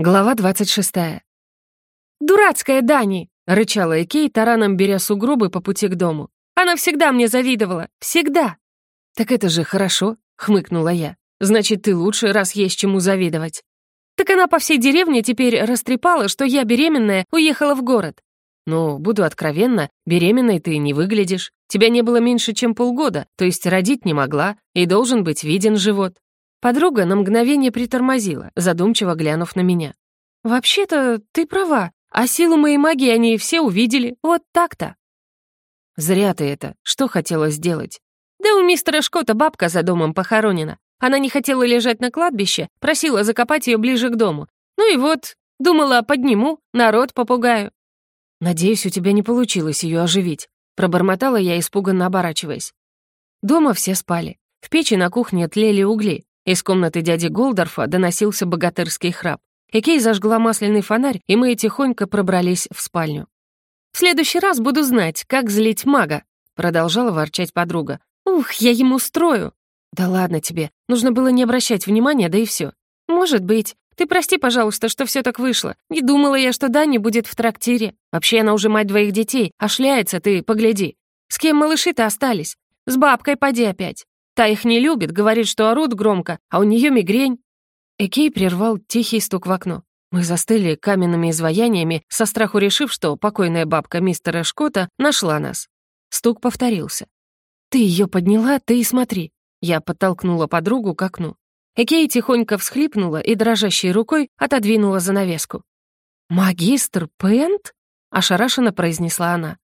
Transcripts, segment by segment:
Глава 26. «Дурацкая Дани!» — рычала Экей, тараном беря сугробы по пути к дому. «Она всегда мне завидовала! Всегда!» «Так это же хорошо!» — хмыкнула я. «Значит, ты лучше, раз есть чему завидовать!» «Так она по всей деревне теперь растрепала, что я беременная уехала в город!» «Ну, буду откровенна, беременной ты не выглядишь. Тебя не было меньше, чем полгода, то есть родить не могла, и должен быть виден живот. Подруга на мгновение притормозила, задумчиво глянув на меня. «Вообще-то ты права, а силу моей магии они все увидели, вот так-то». «Зря ты это, что хотела сделать?» «Да у мистера Шкота бабка за домом похоронена. Она не хотела лежать на кладбище, просила закопать ее ближе к дому. Ну и вот, думала, подниму, народ попугаю». «Надеюсь, у тебя не получилось ее оживить», — пробормотала я, испуганно оборачиваясь. Дома все спали. В печи на кухне тлели угли, из комнаты дяди Голдорфа доносился богатырский храп. Экей зажгла масляный фонарь, и мы тихонько пробрались в спальню. «В следующий раз буду знать, как злить мага», — продолжала ворчать подруга. «Ух, я ему устрою!» «Да ладно тебе, нужно было не обращать внимания, да и все. «Может быть. Ты прости, пожалуйста, что все так вышло. Не думала я, что Дани будет в трактире. Вообще она уже мать двоих детей, а шляется ты, погляди. С кем малыши-то остались? С бабкой поди опять. Та их не любит, говорит, что орут громко, а у нее мигрень». Экей прервал тихий стук в окно. Мы застыли каменными изваяниями, со страху решив, что покойная бабка мистера Шкота нашла нас. Стук повторился. «Ты ее подняла, ты и смотри». Я подтолкнула подругу к окну. Экей тихонько всхлипнула и дрожащей рукой отодвинула занавеску. «Магистр Пент?» — ошарашенно произнесла она.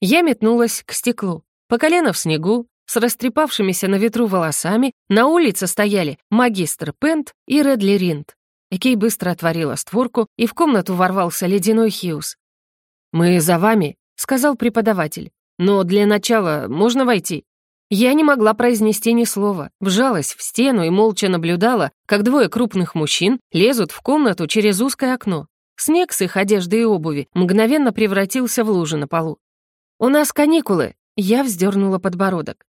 Я метнулась к стеклу. По колено в снегу, с растрепавшимися на ветру волосами, на улице стояли магистр Пент и Редли Ринд. Экей быстро отворила створку, и в комнату ворвался ледяной Хьюз. «Мы за вами», — сказал преподаватель. «Но для начала можно войти?» Я не могла произнести ни слова, вжалась в стену и молча наблюдала, как двое крупных мужчин лезут в комнату через узкое окно. Снег с их одежды и обуви мгновенно превратился в лужи на полу. «У нас каникулы!» — я вздернула подбородок.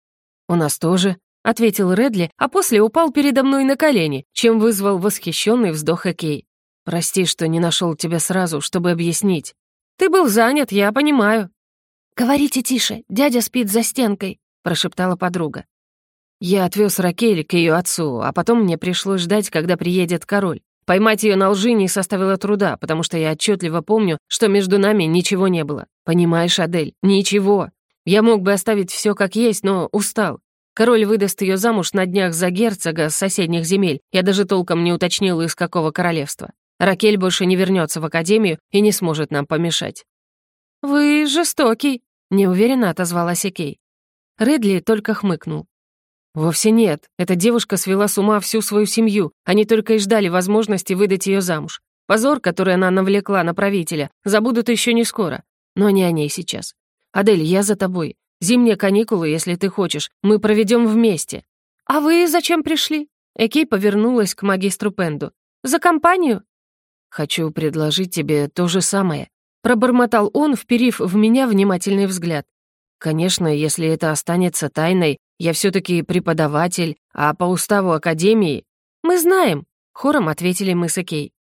«У нас тоже», — ответил Редли, а после упал передо мной на колени, чем вызвал восхищенный вздох Экей. «Прости, что не нашел тебя сразу, чтобы объяснить. Ты был занят, я понимаю». «Говорите тише, дядя спит за стенкой», — прошептала подруга. Я отвез Ракель к ее отцу, а потом мне пришлось ждать, когда приедет король. Поймать ее на лжи не составило труда, потому что я отчетливо помню, что между нами ничего не было. Понимаешь, Адель, ничего. Я мог бы оставить все как есть, но устал. Король выдаст ее замуж на днях за герцога с соседних земель. Я даже толком не уточнил, из какого королевства. Ракель больше не вернется в академию и не сможет нам помешать». «Вы жестокий», — неуверенно отозвалась Экей. Редли только хмыкнул. «Вовсе нет. Эта девушка свела с ума всю свою семью. Они только и ждали возможности выдать ее замуж. Позор, который она навлекла на правителя, забудут еще не скоро. Но не о ней сейчас. «Адель, я за тобой. Зимние каникулы, если ты хочешь, мы проведем вместе». «А вы зачем пришли?» Экей повернулась к магистру Пенду. «За компанию?» «Хочу предложить тебе то же самое», — пробормотал он, вперив в меня внимательный взгляд. «Конечно, если это останется тайной, я все таки преподаватель, а по уставу Академии...» «Мы знаем», — хором ответили мы с Экей.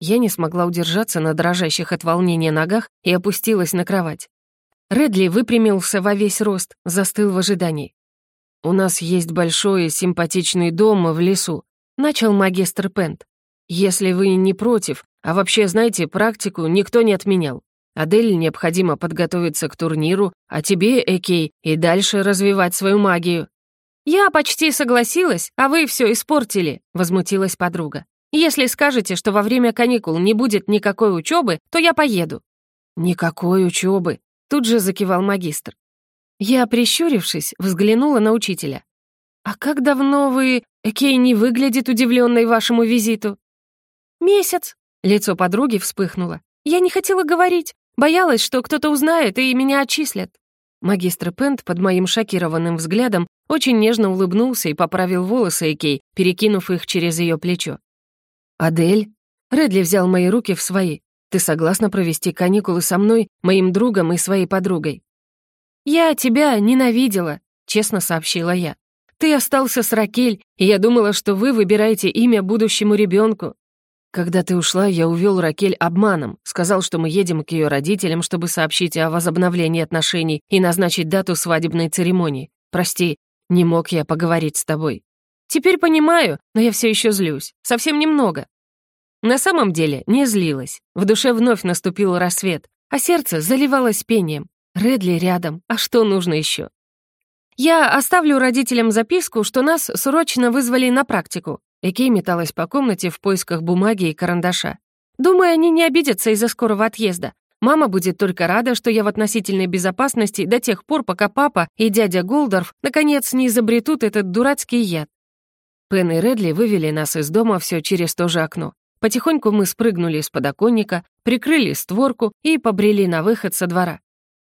Я не смогла удержаться на дрожащих от волнения ногах и опустилась на кровать. Редли выпрямился во весь рост, застыл в ожидании. «У нас есть большой симпатичный дом в лесу», — начал магистр Пент. «Если вы не против, а вообще, знаете, практику никто не отменял. Адель необходимо подготовиться к турниру, а тебе, Экей, и дальше развивать свою магию». «Я почти согласилась, а вы все испортили», — возмутилась подруга. «Если скажете, что во время каникул не будет никакой учебы, то я поеду». «Никакой учебы», Тут же закивал магистр. Я, прищурившись, взглянула на учителя. «А как давно вы...» Кей не выглядит удивленной вашему визиту. «Месяц», — лицо подруги вспыхнуло. «Я не хотела говорить. Боялась, что кто-то узнает и меня отчислят». Магистр Пент под моим шокированным взглядом очень нежно улыбнулся и поправил волосы Экей, перекинув их через ее плечо. «Адель?» Редли взял мои руки в свои. Ты согласна провести каникулы со мной, моим другом и своей подругой?» «Я тебя ненавидела», — честно сообщила я. «Ты остался с Ракель, и я думала, что вы выбираете имя будущему ребенку. «Когда ты ушла, я увел Ракель обманом, сказал, что мы едем к ее родителям, чтобы сообщить о возобновлении отношений и назначить дату свадебной церемонии. Прости, не мог я поговорить с тобой». «Теперь понимаю, но я все еще злюсь. Совсем немного. На самом деле не злилась. В душе вновь наступил рассвет, а сердце заливалось пением. Редли рядом, а что нужно еще? «Я оставлю родителям записку, что нас срочно вызвали на практику». Экей металась по комнате в поисках бумаги и карандаша. «Думаю, они не обидятся из-за скорого отъезда. Мама будет только рада, что я в относительной безопасности до тех пор, пока папа и дядя Голдорф наконец не изобретут этот дурацкий яд». Пен и Редли вывели нас из дома все через то же окно. Потихоньку мы спрыгнули из подоконника, прикрыли створку и побрели на выход со двора.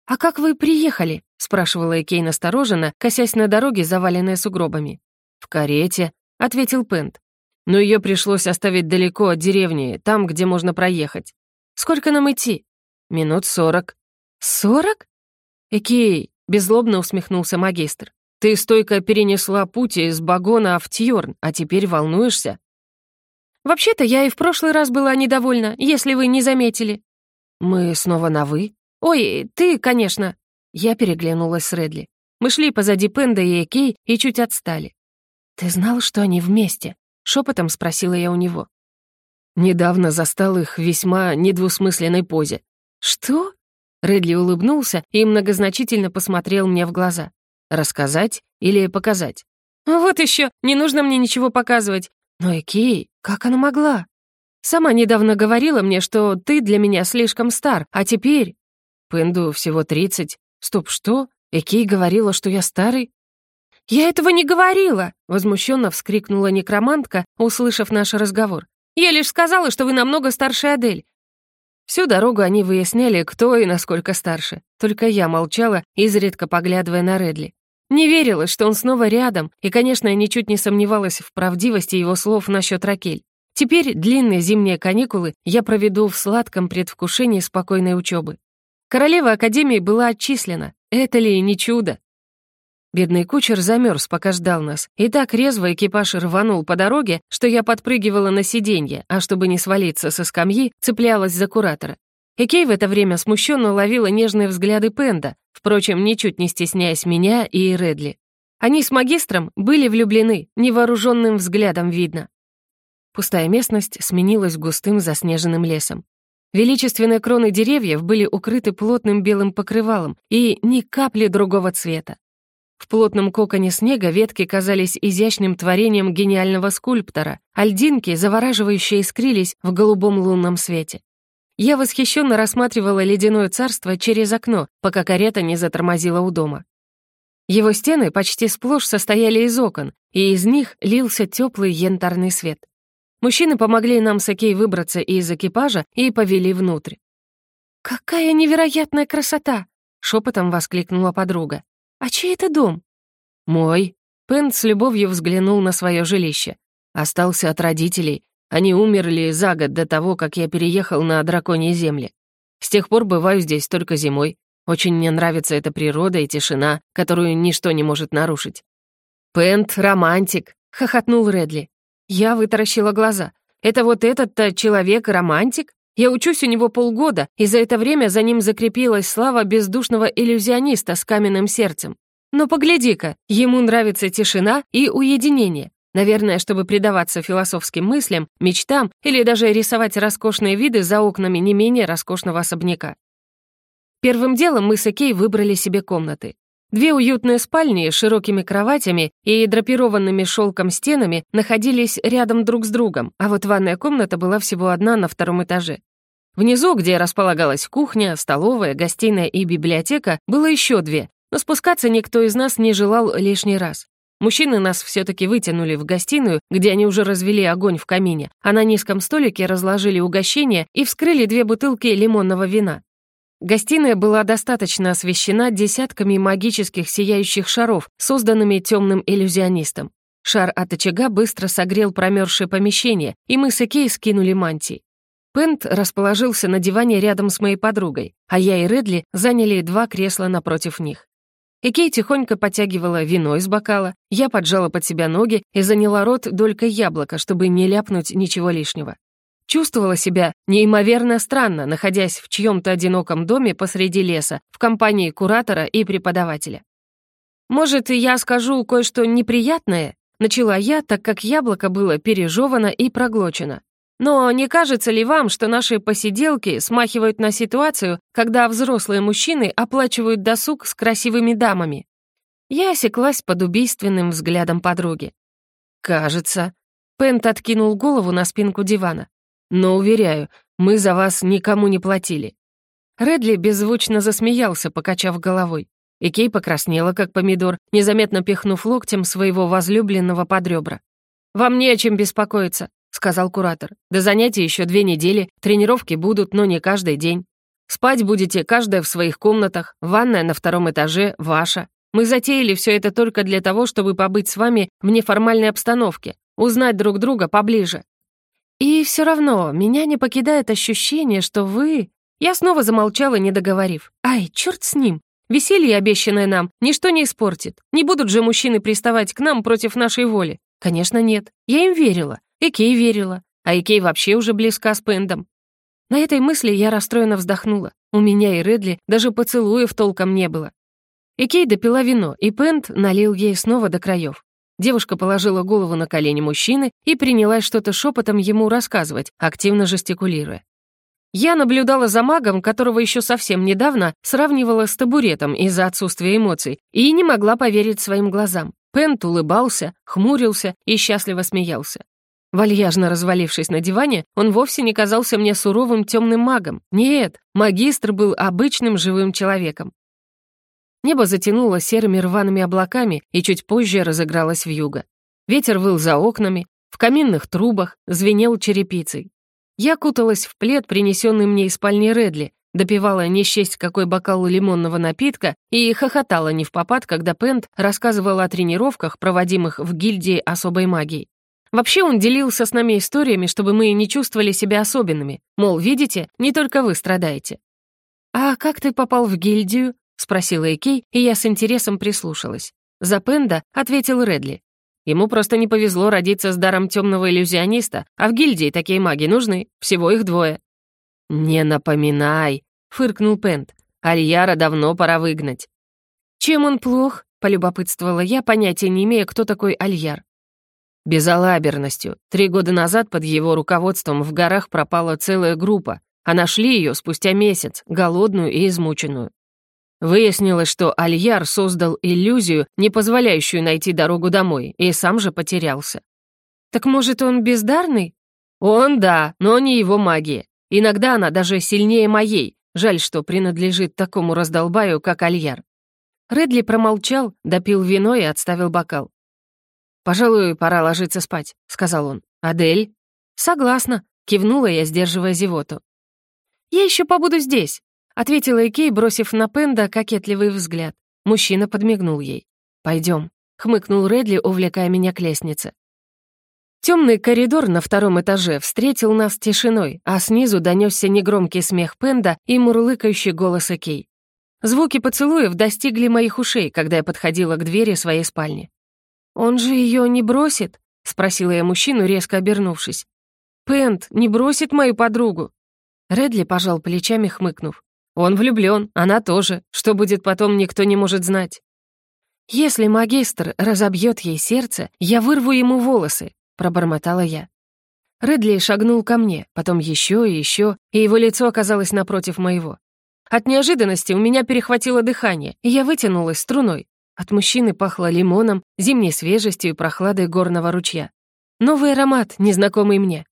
«А как вы приехали?» — спрашивала Экей настороженно, косясь на дороге, заваленной сугробами. «В карете», — ответил Пент. «Но ее пришлось оставить далеко от деревни, там, где можно проехать. Сколько нам идти?» «Минут сорок». «Сорок?» «Экей», — беззлобно усмехнулся магистр. «Ты стойко перенесла пути из Багона в Тьорн, а теперь волнуешься? Вообще-то я и в прошлый раз была недовольна, если вы не заметили». «Мы снова на «вы»?» «Ой, ты, конечно». Я переглянулась с Редли. Мы шли позади Пенда и Экей и чуть отстали. «Ты знал, что они вместе?» — шепотом спросила я у него. Недавно застал их в весьма недвусмысленной позе. «Что?» Редли улыбнулся и многозначительно посмотрел мне в глаза. «Рассказать или показать?» «Вот еще, не нужно мне ничего показывать. Но Экей, как она могла? Сама недавно говорила мне, что ты для меня слишком стар, а теперь... Пенду всего тридцать. Стоп, что? Экей говорила, что я старый? «Я этого не говорила!» — возмущенно вскрикнула некромантка, услышав наш разговор. «Я лишь сказала, что вы намного старше Адель. Всю дорогу они выясняли, кто и насколько старше. Только я молчала, изредка поглядывая на Редли. Не верила, что он снова рядом, и, конечно, я ничуть не сомневалась в правдивости его слов насчет Ракель. Теперь длинные зимние каникулы я проведу в сладком предвкушении спокойной учебы. Королева Академии была отчислена. Это ли не чудо? Бедный кучер замерз, пока ждал нас, и так резво экипаж рванул по дороге, что я подпрыгивала на сиденье, а чтобы не свалиться со скамьи, цеплялась за куратора. И Кей в это время смущенно ловила нежные взгляды Пенда, впрочем, ничуть не стесняясь меня и Редли. Они с магистром были влюблены, невооруженным взглядом видно. Пустая местность сменилась густым заснеженным лесом. Величественные кроны деревьев были укрыты плотным белым покрывалом и ни капли другого цвета. В плотном коконе снега ветки казались изящным творением гениального скульптора, а льдинки завораживающе искрились в голубом лунном свете. Я восхищенно рассматривала ледяное царство через окно, пока карета не затормозила у дома. Его стены почти сплошь состояли из окон, и из них лился теплый янтарный свет. Мужчины помогли нам с Окей выбраться из экипажа и повели внутрь. «Какая невероятная красота!» — шепотом воскликнула подруга. «А чей это дом?» «Мой». Пен с любовью взглянул на свое жилище. «Остался от родителей. Они умерли за год до того, как я переехал на драконьи земли. С тех пор бываю здесь только зимой. Очень мне нравится эта природа и тишина, которую ничто не может нарушить». «Пент — романтик», — хохотнул Редли. Я вытаращила глаза. «Это вот этот-то человек романтик? Я учусь у него полгода, и за это время за ним закрепилась слава бездушного иллюзиониста с каменным сердцем. Но погляди-ка, ему нравится тишина и уединение. Наверное, чтобы предаваться философским мыслям, мечтам или даже рисовать роскошные виды за окнами не менее роскошного особняка. Первым делом мы с Экей выбрали себе комнаты. Две уютные спальни с широкими кроватями и драпированными шелком стенами находились рядом друг с другом, а вот ванная комната была всего одна на втором этаже. Внизу, где располагалась кухня, столовая, гостиная и библиотека, было еще две, но спускаться никто из нас не желал лишний раз. Мужчины нас все-таки вытянули в гостиную, где они уже развели огонь в камине, а на низком столике разложили угощение и вскрыли две бутылки лимонного вина. Гостиная была достаточно освещена десятками магических сияющих шаров, созданными темным иллюзионистом. Шар от очага быстро согрел промерзшее помещение, и мы с Экей скинули мантии. Пент расположился на диване рядом с моей подругой, а я и Редли заняли два кресла напротив них и Кей тихонько подтягивала вино из бокала, я поджала под себя ноги и заняла рот долькой яблока, чтобы не ляпнуть ничего лишнего. Чувствовала себя неимоверно странно, находясь в чьем-то одиноком доме посреди леса, в компании куратора и преподавателя. «Может, я скажу кое-что неприятное?» Начала я, так как яблоко было пережевано и проглочено. Но не кажется ли вам, что наши посиделки смахивают на ситуацию, когда взрослые мужчины оплачивают досуг с красивыми дамами?» Я осеклась под убийственным взглядом подруги. «Кажется». Пент откинул голову на спинку дивана. «Но, уверяю, мы за вас никому не платили». Редли беззвучно засмеялся, покачав головой. И Кей покраснела, как помидор, незаметно пихнув локтем своего возлюбленного под ребра. «Вам не о чем беспокоиться сказал куратор. «До занятий еще две недели, тренировки будут, но не каждый день. Спать будете каждая в своих комнатах, ванная на втором этаже ваша. Мы затеяли все это только для того, чтобы побыть с вами в неформальной обстановке, узнать друг друга поближе. И все равно меня не покидает ощущение, что вы...» Я снова замолчала, не договорив. «Ай, черт с ним! Веселье, обещанное нам, ничто не испортит. Не будут же мужчины приставать к нам против нашей воли. Конечно, нет. Я им верила. Икей верила, а Икей вообще уже близка с Пендом. На этой мысли я расстроенно вздохнула. У меня и Редли даже поцелуев толком не было. Икей допила вино, и Пэнд налил ей снова до краев. Девушка положила голову на колени мужчины и принялась что-то шепотом ему рассказывать, активно жестикулируя. Я наблюдала за магом, которого еще совсем недавно сравнивала с табуретом из-за отсутствия эмоций, и не могла поверить своим глазам. Пент улыбался, хмурился и счастливо смеялся. Вальяжно развалившись на диване, он вовсе не казался мне суровым темным магом. Нет, магистр был обычным живым человеком. Небо затянуло серыми рваными облаками и чуть позже разыгралось юго. Ветер выл за окнами, в каминных трубах звенел черепицей. Я куталась в плед, принесенный мне из спальни Редли, допивала не счесть какой бокал лимонного напитка и хохотала не в попад, когда Пент рассказывала о тренировках, проводимых в гильдии особой магии. Вообще он делился с нами историями, чтобы мы не чувствовали себя особенными. Мол, видите, не только вы страдаете. «А как ты попал в гильдию?» — спросила Экей, и я с интересом прислушалась. За Пенда ответил Редли. Ему просто не повезло родиться с даром темного иллюзиониста, а в гильдии такие маги нужны, всего их двое. «Не напоминай», — фыркнул Пент. «Альяра давно пора выгнать». «Чем он плох?» — полюбопытствовала я, понятия не имея, кто такой Альяр безалаберностью. Три года назад под его руководством в горах пропала целая группа, а нашли ее спустя месяц, голодную и измученную. Выяснилось, что Альяр создал иллюзию, не позволяющую найти дорогу домой, и сам же потерялся. «Так, может, он бездарный?» «Он, да, но не его магия. Иногда она даже сильнее моей. Жаль, что принадлежит такому раздолбаю, как Альяр». Редли промолчал, допил вино и отставил бокал. «Пожалуй, пора ложиться спать», — сказал он. «Адель?» «Согласна», — кивнула я, сдерживая зевоту. «Я еще побуду здесь», — ответила Экей, бросив на Пенда кокетливый взгляд. Мужчина подмигнул ей. Пойдем, хмыкнул Редли, увлекая меня к лестнице. Темный коридор на втором этаже встретил нас тишиной, а снизу донесся негромкий смех Пенда и мурлыкающий голос Экей. Звуки поцелуев достигли моих ушей, когда я подходила к двери своей спальни. «Он же ее не бросит?» — спросила я мужчину, резко обернувшись. «Пент не бросит мою подругу?» Редли пожал плечами, хмыкнув. «Он влюблен, она тоже. Что будет потом, никто не может знать». «Если магистр разобьет ей сердце, я вырву ему волосы», — пробормотала я. Редли шагнул ко мне, потом еще и еще, и его лицо оказалось напротив моего. От неожиданности у меня перехватило дыхание, и я вытянулась струной. От мужчины пахло лимоном, зимней свежестью и прохладой горного ручья. Новый аромат, незнакомый мне.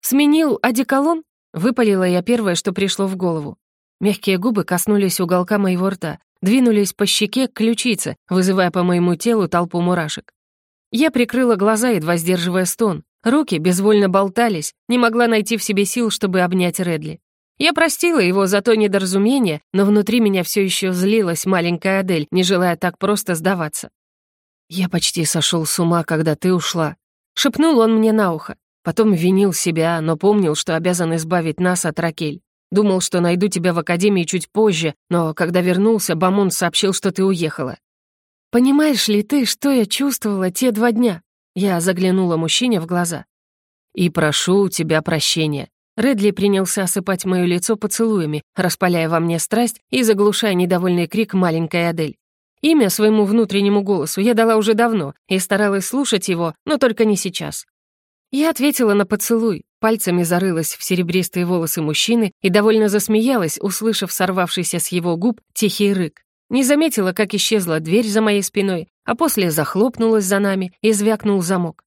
«Сменил одеколон?» — выпалила я первое, что пришло в голову. Мягкие губы коснулись уголка моего рта, двинулись по щеке к ключице, вызывая по моему телу толпу мурашек. Я прикрыла глаза, едва сдерживая стон. Руки безвольно болтались, не могла найти в себе сил, чтобы обнять Редли. Я простила его за то недоразумение, но внутри меня все еще злилась маленькая Адель, не желая так просто сдаваться. «Я почти сошел с ума, когда ты ушла», — шепнул он мне на ухо. Потом винил себя, но помнил, что обязан избавить нас от Ракель. Думал, что найду тебя в академии чуть позже, но когда вернулся, Бамон сообщил, что ты уехала. «Понимаешь ли ты, что я чувствовала те два дня?» Я заглянула мужчине в глаза. «И прошу у тебя прощения. Редли принялся осыпать моё лицо поцелуями, распаляя во мне страсть и заглушая недовольный крик маленькой Адель. Имя своему внутреннему голосу я дала уже давно и старалась слушать его, но только не сейчас. Я ответила на поцелуй, пальцами зарылась в серебристые волосы мужчины и довольно засмеялась, услышав сорвавшийся с его губ тихий рык. Не заметила, как исчезла дверь за моей спиной, а после захлопнулась за нами и звякнул замок.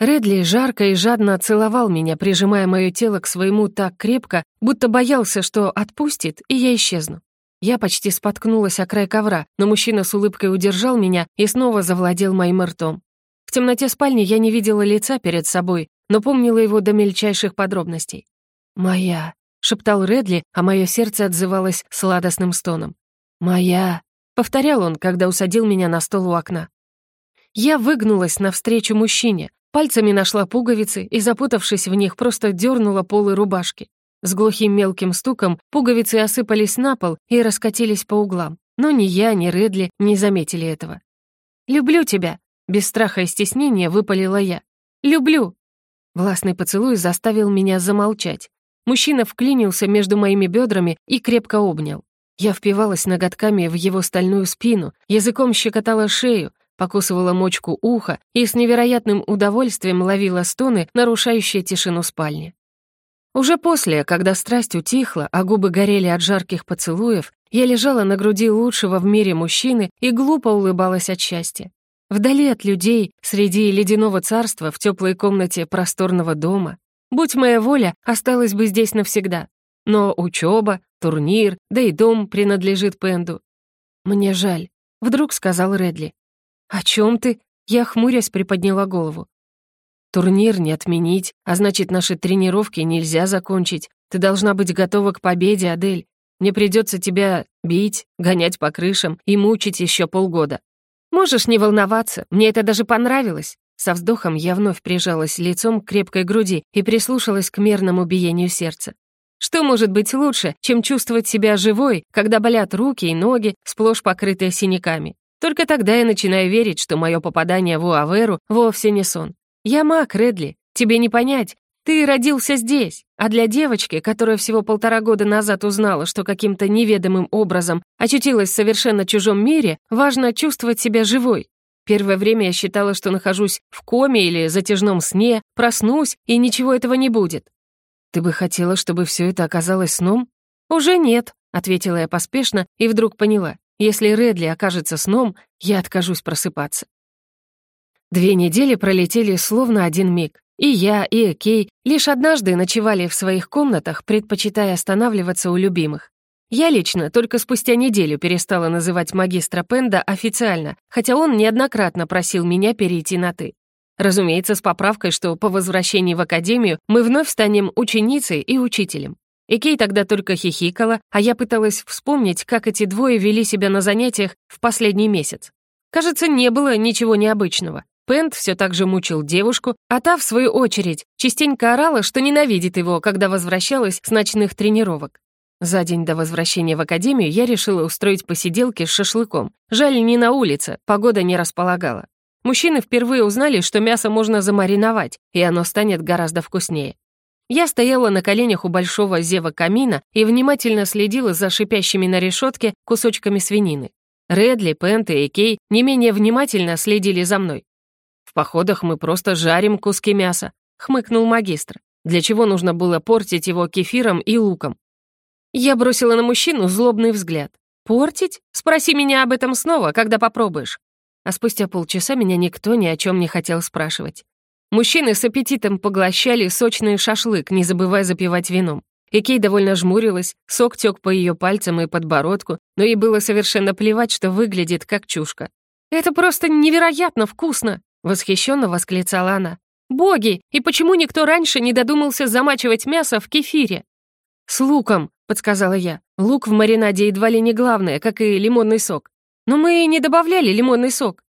Редли жарко и жадно целовал меня, прижимая мое тело к своему так крепко, будто боялся, что отпустит, и я исчезну. Я почти споткнулась о край ковра, но мужчина с улыбкой удержал меня и снова завладел моим ртом. В темноте спальни я не видела лица перед собой, но помнила его до мельчайших подробностей. «Моя», — шептал Редли, а мое сердце отзывалось сладостным стоном. «Моя», — повторял он, когда усадил меня на стол у окна. Я выгнулась навстречу мужчине. Пальцами нашла пуговицы и, запутавшись в них, просто дернула полы рубашки. С глухим мелким стуком пуговицы осыпались на пол и раскатились по углам. Но ни я, ни Редли не заметили этого. «Люблю тебя!» — без страха и стеснения выпалила я. «Люблю!» Властный поцелуй заставил меня замолчать. Мужчина вклинился между моими бедрами и крепко обнял. Я впивалась ноготками в его стальную спину, языком щекотала шею, покусывала мочку уха и с невероятным удовольствием ловила стоны, нарушающие тишину спальни. Уже после, когда страсть утихла, а губы горели от жарких поцелуев, я лежала на груди лучшего в мире мужчины и глупо улыбалась от счастья. Вдали от людей, среди ледяного царства, в теплой комнате просторного дома. Будь моя воля, осталась бы здесь навсегда. Но учеба, турнир, да и дом принадлежит Пенду. «Мне жаль», — вдруг сказал Редли. «О чем ты?» Я хмурясь приподняла голову. «Турнир не отменить, а значит, наши тренировки нельзя закончить. Ты должна быть готова к победе, Адель. Мне придется тебя бить, гонять по крышам и мучить еще полгода. Можешь не волноваться, мне это даже понравилось». Со вздохом я вновь прижалась лицом к крепкой груди и прислушалась к мерному биению сердца. Что может быть лучше, чем чувствовать себя живой, когда болят руки и ноги, сплошь покрытые синяками? Только тогда я начинаю верить, что мое попадание в Уаверу вовсе не сон. Я маг, Редли, тебе не понять. Ты родился здесь, а для девочки, которая всего полтора года назад узнала, что каким-то неведомым образом очутилась в совершенно чужом мире, важно чувствовать себя живой. Первое время я считала, что нахожусь в коме или затяжном сне, проснусь, и ничего этого не будет. «Ты бы хотела, чтобы все это оказалось сном?» «Уже нет», — ответила я поспешно и вдруг поняла. Если Редли окажется сном, я откажусь просыпаться. Две недели пролетели словно один миг. И я, и Экей лишь однажды ночевали в своих комнатах, предпочитая останавливаться у любимых. Я лично только спустя неделю перестала называть магистра Пенда официально, хотя он неоднократно просил меня перейти на «ты». Разумеется, с поправкой, что по возвращении в академию мы вновь станем ученицей и учителем. И Кей тогда только хихикала, а я пыталась вспомнить, как эти двое вели себя на занятиях в последний месяц. Кажется, не было ничего необычного. Пент все так же мучил девушку, а та, в свою очередь, частенько орала, что ненавидит его, когда возвращалась с ночных тренировок. За день до возвращения в академию я решила устроить посиделки с шашлыком. Жаль, не на улице, погода не располагала. Мужчины впервые узнали, что мясо можно замариновать, и оно станет гораздо вкуснее. Я стояла на коленях у большого зева камина и внимательно следила за шипящими на решетке кусочками свинины. Редли, Пента и Кей не менее внимательно следили за мной. «В походах мы просто жарим куски мяса», — хмыкнул магистр, для чего нужно было портить его кефиром и луком. Я бросила на мужчину злобный взгляд. «Портить? Спроси меня об этом снова, когда попробуешь». А спустя полчаса меня никто ни о чем не хотел спрашивать. Мужчины с аппетитом поглощали сочный шашлык, не забывая запивать вином. Экей довольно жмурилась, сок тек по ее пальцам и подбородку, но ей было совершенно плевать, что выглядит как чушка. «Это просто невероятно вкусно!» — восхищенно восклицала она. «Боги! И почему никто раньше не додумался замачивать мясо в кефире?» «С луком!» — подсказала я. «Лук в маринаде едва ли не главное, как и лимонный сок. Но мы не добавляли лимонный сок.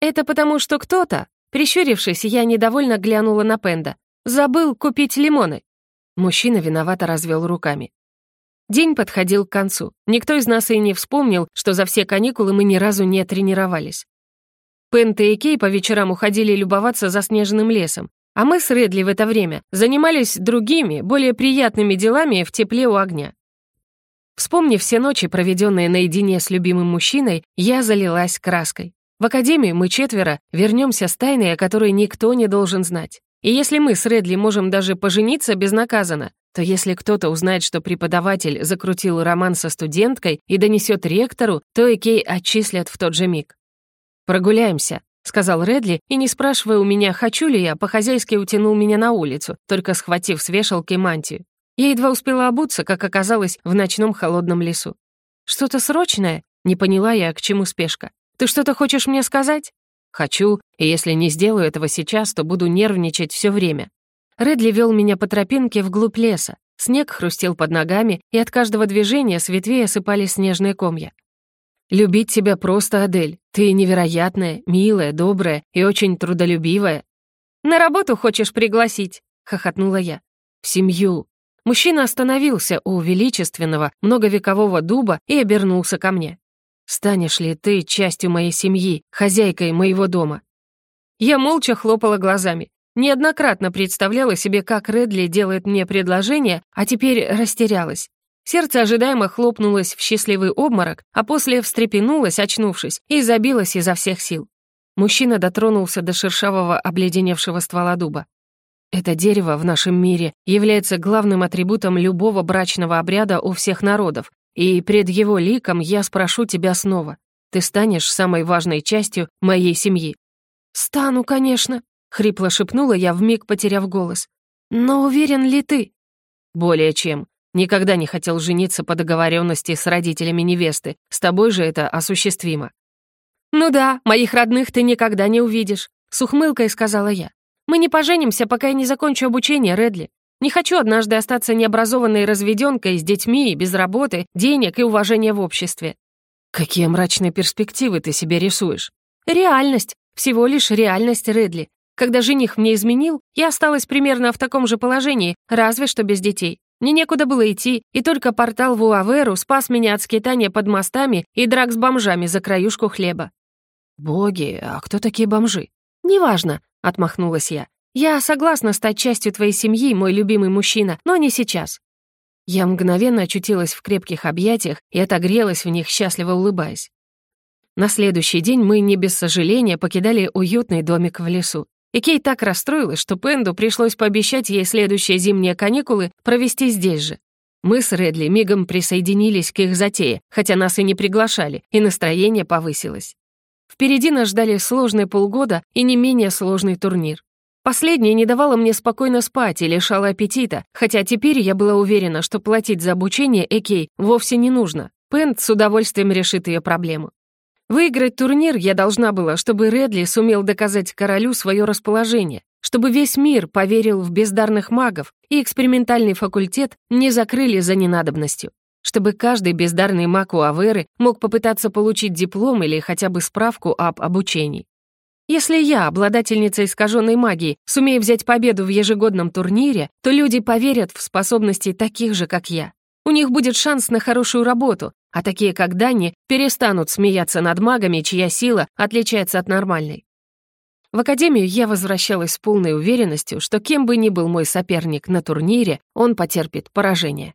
Это потому, что кто-то, Прищурившись, я недовольно глянула на Пенда. «Забыл купить лимоны». Мужчина виновато развел руками. День подходил к концу. Никто из нас и не вспомнил, что за все каникулы мы ни разу не тренировались. Пент и Кей по вечерам уходили любоваться заснеженным лесом, а мы с Редли в это время занимались другими, более приятными делами в тепле у огня. Вспомнив все ночи, проведенные наедине с любимым мужчиной, я залилась краской. В академии мы четверо вернемся с тайной, о которой никто не должен знать. И если мы с Редли можем даже пожениться безнаказанно, то если кто-то узнает, что преподаватель закрутил роман со студенткой и донесет ректору, то и кей отчислят в тот же миг. «Прогуляемся», — сказал Редли, и, не спрашивая у меня, хочу ли я, по-хозяйски утянул меня на улицу, только схватив с вешалки мантию. Я едва успела обуться, как оказалось, в ночном холодном лесу. «Что-то срочное?» — не поняла я, к чему спешка. Ты что-то хочешь мне сказать? Хочу, и если не сделаю этого сейчас, то буду нервничать все время. Редли вел меня по тропинке вглубь леса. Снег хрустел под ногами, и от каждого движения с ветвей осыпались снежные комья. «Любить тебя просто, Адель. Ты невероятная, милая, добрая и очень трудолюбивая». «На работу хочешь пригласить?» — хохотнула я. «В семью». Мужчина остановился у величественного, многовекового дуба и обернулся ко мне. Станешь ли ты частью моей семьи, хозяйкой моего дома?» Я молча хлопала глазами. Неоднократно представляла себе, как Редли делает мне предложение, а теперь растерялась. Сердце ожидаемо хлопнулось в счастливый обморок, а после встрепенулось, очнувшись, и забилось изо всех сил. Мужчина дотронулся до шершавого обледеневшего ствола дуба. Это дерево в нашем мире является главным атрибутом любого брачного обряда у всех народов, и пред его ликом я спрошу тебя снова. Ты станешь самой важной частью моей семьи». «Стану, конечно», — хрипло шепнула я, вмиг потеряв голос. «Но уверен ли ты?» «Более чем. Никогда не хотел жениться по договоренности с родителями невесты. С тобой же это осуществимо». «Ну да, моих родных ты никогда не увидишь», — с ухмылкой сказала я. «Мы не поженимся, пока я не закончу обучение, Редли. Не хочу однажды остаться необразованной разведенкой с детьми, без работы, денег и уважения в обществе. Какие мрачные перспективы ты себе рисуешь? Реальность. Всего лишь реальность Редли. Когда жених мне изменил, я осталась примерно в таком же положении, разве что без детей. Мне некуда было идти, и только портал в Уаверу спас меня от скитания под мостами и драк с бомжами за краюшку хлеба. «Боги, а кто такие бомжи?» «Неважно», — отмахнулась я. Я согласна стать частью твоей семьи, мой любимый мужчина, но не сейчас». Я мгновенно очутилась в крепких объятиях и отогрелась в них, счастливо улыбаясь. На следующий день мы не без сожаления покидали уютный домик в лесу. И Кей так расстроилась, что Пенду пришлось пообещать ей следующие зимние каникулы провести здесь же. Мы с Редли мигом присоединились к их затее, хотя нас и не приглашали, и настроение повысилось. Впереди нас ждали сложные полгода и не менее сложный турнир. Последнее не давало мне спокойно спать и лишало аппетита, хотя теперь я была уверена, что платить за обучение Экей вовсе не нужно. Пент с удовольствием решит ее проблему. Выиграть турнир я должна была, чтобы Редли сумел доказать королю свое расположение, чтобы весь мир поверил в бездарных магов и экспериментальный факультет не закрыли за ненадобностью, чтобы каждый бездарный маг у Аверы мог попытаться получить диплом или хотя бы справку об обучении. Если я, обладательница искаженной магии, сумею взять победу в ежегодном турнире, то люди поверят в способности таких же, как я. У них будет шанс на хорошую работу, а такие, как Дани, перестанут смеяться над магами, чья сила отличается от нормальной. В академию я возвращалась с полной уверенностью, что кем бы ни был мой соперник на турнире, он потерпит поражение.